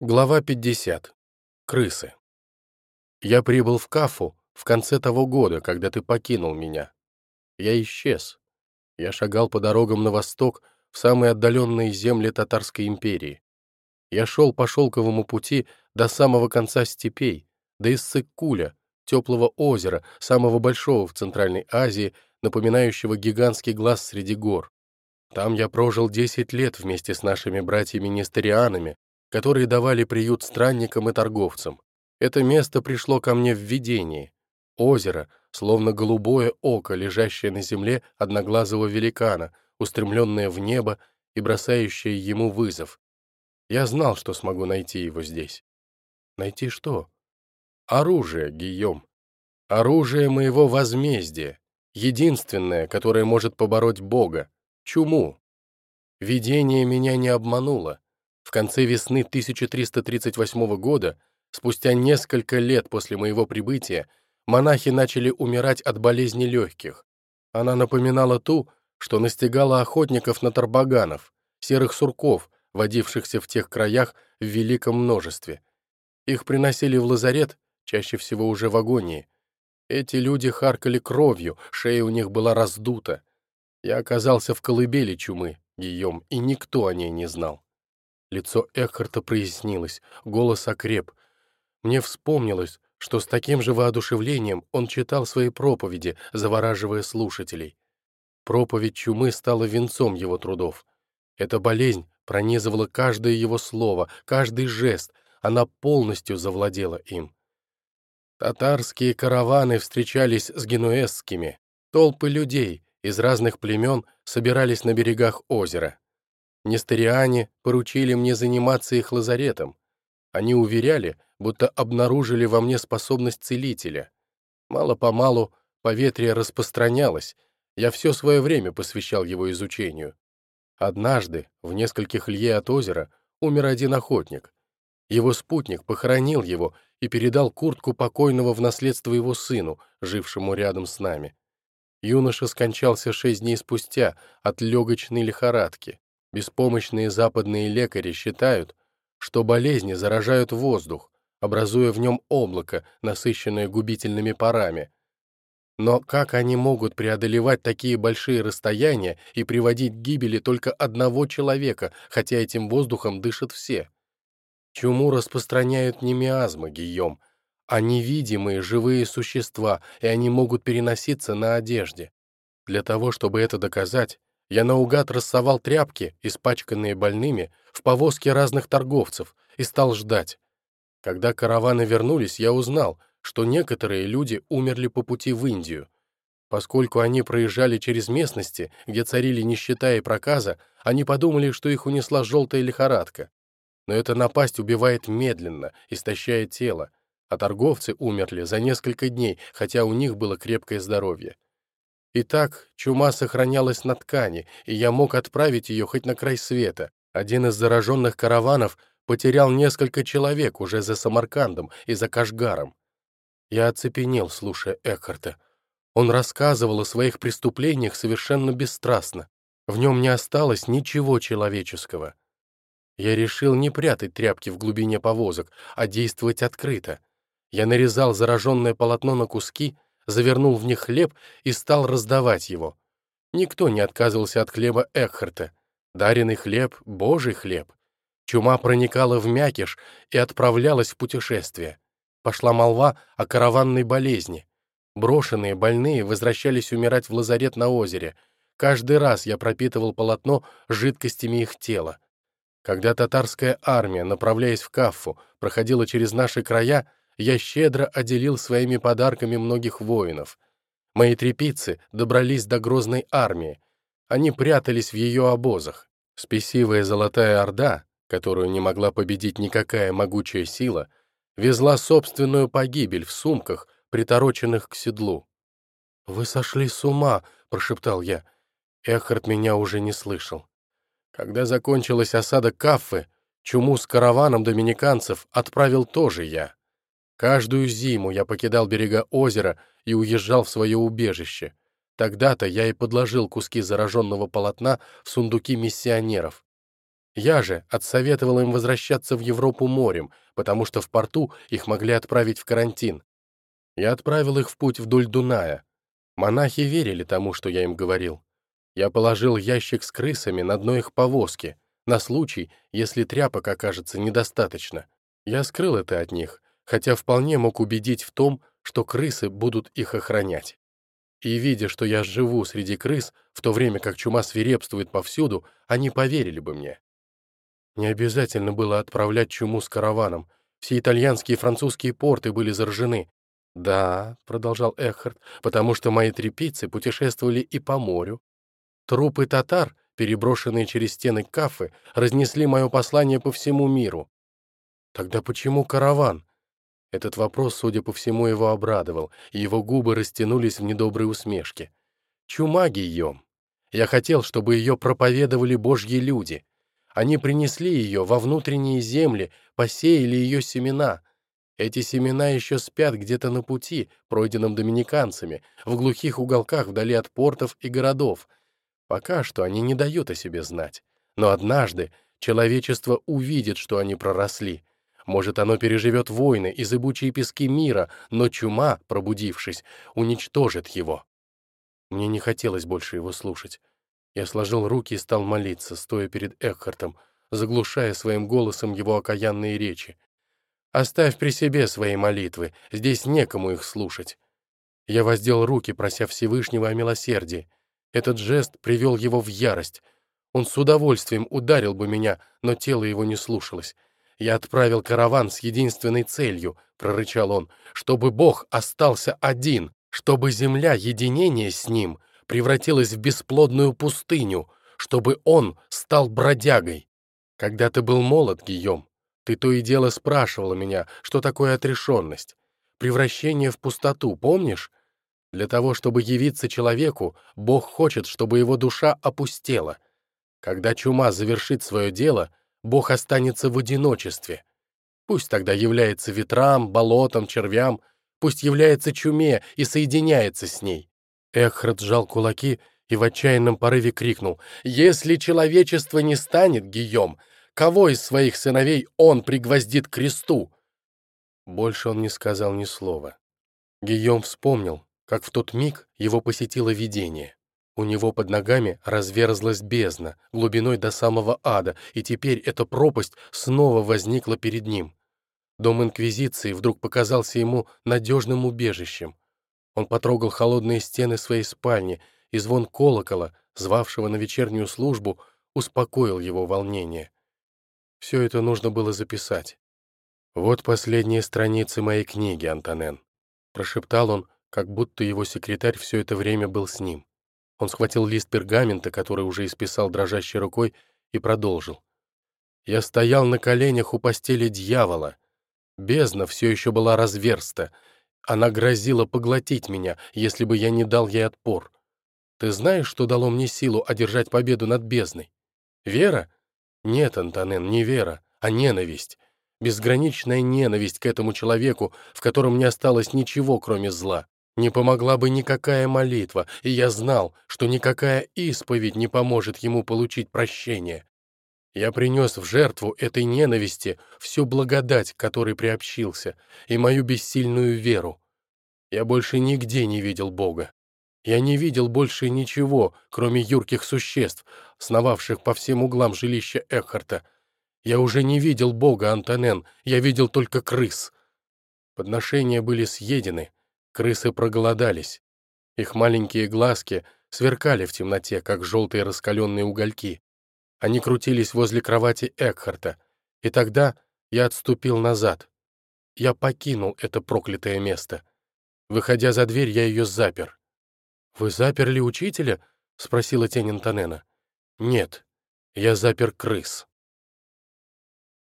Глава 50. Крысы. Я прибыл в Кафу в конце того года, когда ты покинул меня. Я исчез. Я шагал по дорогам на восток, в самые отдаленные земли Татарской империи. Я шел по шелковому пути до самого конца степей, до Иссык-Куля, теплого озера, самого большого в Центральной Азии, напоминающего гигантский глаз среди гор. Там я прожил 10 лет вместе с нашими братьями-нестерианами, которые давали приют странникам и торговцам. Это место пришло ко мне в видении. Озеро, словно голубое око, лежащее на земле одноглазого великана, устремленное в небо и бросающее ему вызов. Я знал, что смогу найти его здесь. Найти что? Оружие, Гийом. Оружие моего возмездия. Единственное, которое может побороть Бога. Чуму. Видение меня не обмануло. В конце весны 1338 года, спустя несколько лет после моего прибытия, монахи начали умирать от болезни легких. Она напоминала ту, что настигала охотников на тарбаганов, серых сурков, водившихся в тех краях в великом множестве. Их приносили в лазарет, чаще всего уже в агонии. Эти люди харкали кровью, шея у них была раздута. Я оказался в колыбели чумы, Гийом, и никто о ней не знал. Лицо Экхарта прояснилось, голос окреп. Мне вспомнилось, что с таким же воодушевлением он читал свои проповеди, завораживая слушателей. Проповедь чумы стала венцом его трудов. Эта болезнь пронизывала каждое его слово, каждый жест, она полностью завладела им. Татарские караваны встречались с генуэзскими. Толпы людей из разных племен собирались на берегах озера. Нестериане поручили мне заниматься их лазаретом. Они уверяли, будто обнаружили во мне способность целителя. Мало-помалу поветрие распространялось, я все свое время посвящал его изучению. Однажды, в нескольких лье от озера, умер один охотник. Его спутник похоронил его и передал куртку покойного в наследство его сыну, жившему рядом с нами. Юноша скончался шесть дней спустя от легочной лихорадки. Беспомощные западные лекари считают, что болезни заражают воздух, образуя в нем облако, насыщенное губительными парами. Но как они могут преодолевать такие большие расстояния и приводить к гибели только одного человека, хотя этим воздухом дышат все? Чуму распространяют не миазмы, Гийом, а невидимые живые существа, и они могут переноситься на одежде. Для того, чтобы это доказать, я наугад рассовал тряпки, испачканные больными, в повозке разных торговцев и стал ждать. Когда караваны вернулись, я узнал, что некоторые люди умерли по пути в Индию. Поскольку они проезжали через местности, где царили нищета и проказа, они подумали, что их унесла желтая лихорадка. Но эта напасть убивает медленно, истощая тело, а торговцы умерли за несколько дней, хотя у них было крепкое здоровье. Итак, чума сохранялась на ткани, и я мог отправить ее хоть на край света. Один из зараженных караванов потерял несколько человек уже за Самаркандом и за Кашгаром. Я оцепенел, слушая Экхарта. Он рассказывал о своих преступлениях совершенно бесстрастно. В нем не осталось ничего человеческого. Я решил не прятать тряпки в глубине повозок, а действовать открыто. Я нарезал зараженное полотно на куски — завернул в них хлеб и стал раздавать его. Никто не отказывался от хлеба Экхарта. Даренный хлеб — божий хлеб. Чума проникала в мякиш и отправлялась в путешествие. Пошла молва о караванной болезни. Брошенные больные возвращались умирать в лазарет на озере. Каждый раз я пропитывал полотно жидкостями их тела. Когда татарская армия, направляясь в Каффу, проходила через наши края, я щедро отделил своими подарками многих воинов. Мои трепицы добрались до грозной армии. Они прятались в ее обозах. Спесивая золотая орда, которую не могла победить никакая могучая сила, везла собственную погибель в сумках, притороченных к седлу. «Вы сошли с ума!» — прошептал я. Эхард меня уже не слышал. Когда закончилась осада Каффы, чуму с караваном доминиканцев отправил тоже я. Каждую зиму я покидал берега озера и уезжал в свое убежище. Тогда-то я и подложил куски зараженного полотна в сундуки миссионеров. Я же отсоветовал им возвращаться в Европу морем, потому что в порту их могли отправить в карантин. Я отправил их в путь вдоль Дуная. Монахи верили тому, что я им говорил. Я положил ящик с крысами на дно их повозки, на случай, если тряпок окажется недостаточно. Я скрыл это от них, хотя вполне мог убедить в том, что крысы будут их охранять. И видя, что я живу среди крыс, в то время как чума свирепствует повсюду, они поверили бы мне. Не обязательно было отправлять чуму с караваном. Все итальянские и французские порты были заражены. «Да», — продолжал Эхард, «потому что мои трепицы путешествовали и по морю. Трупы татар, переброшенные через стены Кафы, разнесли мое послание по всему миру. Тогда почему караван? Этот вопрос, судя по всему, его обрадовал, и его губы растянулись в недоброй усмешке. Чума Гийом. Я хотел, чтобы ее проповедовали божьи люди. Они принесли ее во внутренние земли, посеяли ее семена. Эти семена еще спят где-то на пути, пройденном доминиканцами, в глухих уголках вдали от портов и городов. Пока что они не дают о себе знать. Но однажды человечество увидит, что они проросли, может, оно переживет войны и зыбучие пески мира, но чума, пробудившись, уничтожит его. Мне не хотелось больше его слушать. Я сложил руки и стал молиться, стоя перед Экхартом, заглушая своим голосом его окаянные речи. «Оставь при себе свои молитвы, здесь некому их слушать». Я воздел руки, прося Всевышнего о милосердии. Этот жест привел его в ярость. Он с удовольствием ударил бы меня, но тело его не слушалось. «Я отправил караван с единственной целью», — прорычал он, «чтобы Бог остался один, чтобы земля единения с Ним превратилась в бесплодную пустыню, чтобы Он стал бродягой. Когда ты был молод, Гийом, ты то и дело спрашивала меня, что такое отрешенность. Превращение в пустоту, помнишь? Для того, чтобы явиться человеку, Бог хочет, чтобы его душа опустела. Когда чума завершит свое дело, Бог останется в одиночестве. Пусть тогда является ветрам, болотам, червям, пусть является чуме и соединяется с ней. Эхрат сжал кулаки и в отчаянном порыве крикнул, «Если человечество не станет, Гийом, кого из своих сыновей он пригвоздит к кресту?» Больше он не сказал ни слова. Гийом вспомнил, как в тот миг его посетило видение. У него под ногами разверзлась бездна, глубиной до самого ада, и теперь эта пропасть снова возникла перед ним. Дом Инквизиции вдруг показался ему надежным убежищем. Он потрогал холодные стены своей спальни, и звон колокола, звавшего на вечернюю службу, успокоил его волнение. Все это нужно было записать. «Вот последние страницы моей книги, Антонен», — прошептал он, как будто его секретарь все это время был с ним. Он схватил лист пергамента, который уже исписал дрожащей рукой, и продолжил. «Я стоял на коленях у постели дьявола. Бездна все еще была разверста. Она грозила поглотить меня, если бы я не дал ей отпор. Ты знаешь, что дало мне силу одержать победу над бездной? Вера? Нет, Антонен, не вера, а ненависть. Безграничная ненависть к этому человеку, в котором не осталось ничего, кроме зла. Не помогла бы никакая молитва, и я знал, что никакая исповедь не поможет ему получить прощение. Я принес в жертву этой ненависти всю благодать, которой приобщился, и мою бессильную веру. Я больше нигде не видел Бога. Я не видел больше ничего, кроме юрких существ, сновавших по всем углам жилища Экхарта. Я уже не видел Бога, Антонен, я видел только крыс. Подношения были съедены, Крысы проголодались. Их маленькие глазки сверкали в темноте, как желтые раскаленные угольки. Они крутились возле кровати Экхарта, и тогда я отступил назад. Я покинул это проклятое место. Выходя за дверь, я ее запер. «Вы заперли учителя?» — спросила тень Антонена. «Нет, я запер крыс».